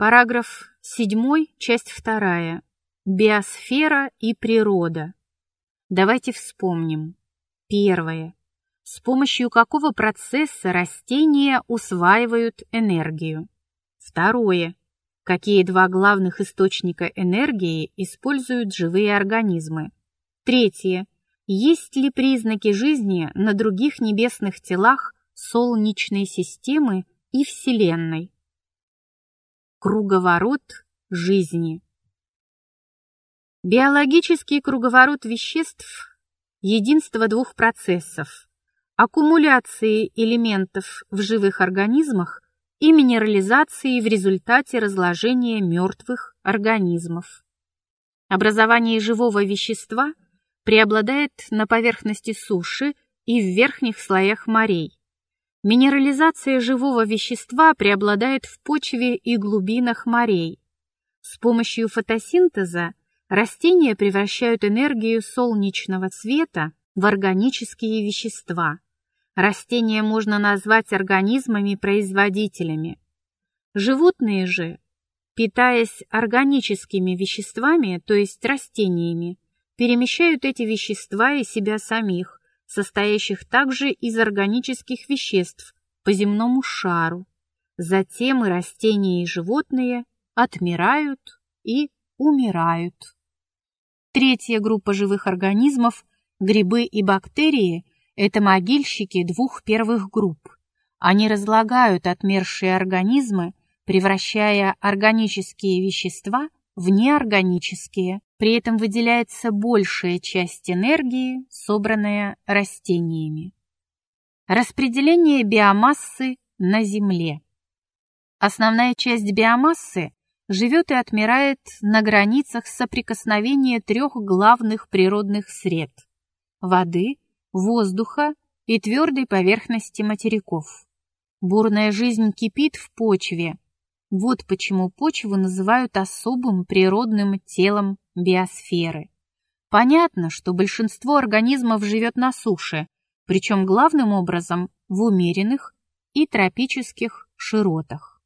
Параграф 7, часть 2. Биосфера и природа. Давайте вспомним. Первое. С помощью какого процесса растения усваивают энергию? Второе. Какие два главных источника энергии используют живые организмы? Третье. Есть ли признаки жизни на других небесных телах Солнечной системы и Вселенной? Круговорот жизни. Биологический круговорот веществ – единство двух процессов – аккумуляции элементов в живых организмах и минерализации в результате разложения мертвых организмов. Образование живого вещества преобладает на поверхности суши и в верхних слоях морей. Минерализация живого вещества преобладает в почве и глубинах морей. С помощью фотосинтеза растения превращают энергию солнечного света в органические вещества. Растения можно назвать организмами-производителями. Животные же, питаясь органическими веществами, то есть растениями, перемещают эти вещества и себя самих, состоящих также из органических веществ, по земному шару. Затем и растения, и животные отмирают и умирают. Третья группа живых организмов, грибы и бактерии, это могильщики двух первых групп. Они разлагают отмершие организмы, превращая органические вещества в неорганические. При этом выделяется большая часть энергии, собранная растениями. Распределение биомассы на Земле. Основная часть биомассы живет и отмирает на границах соприкосновения трех главных природных сред – воды, воздуха и твердой поверхности материков. Бурная жизнь кипит в почве. Вот почему почву называют особым природным телом биосферы. Понятно, что большинство организмов живет на суше, причем главным образом в умеренных и тропических широтах.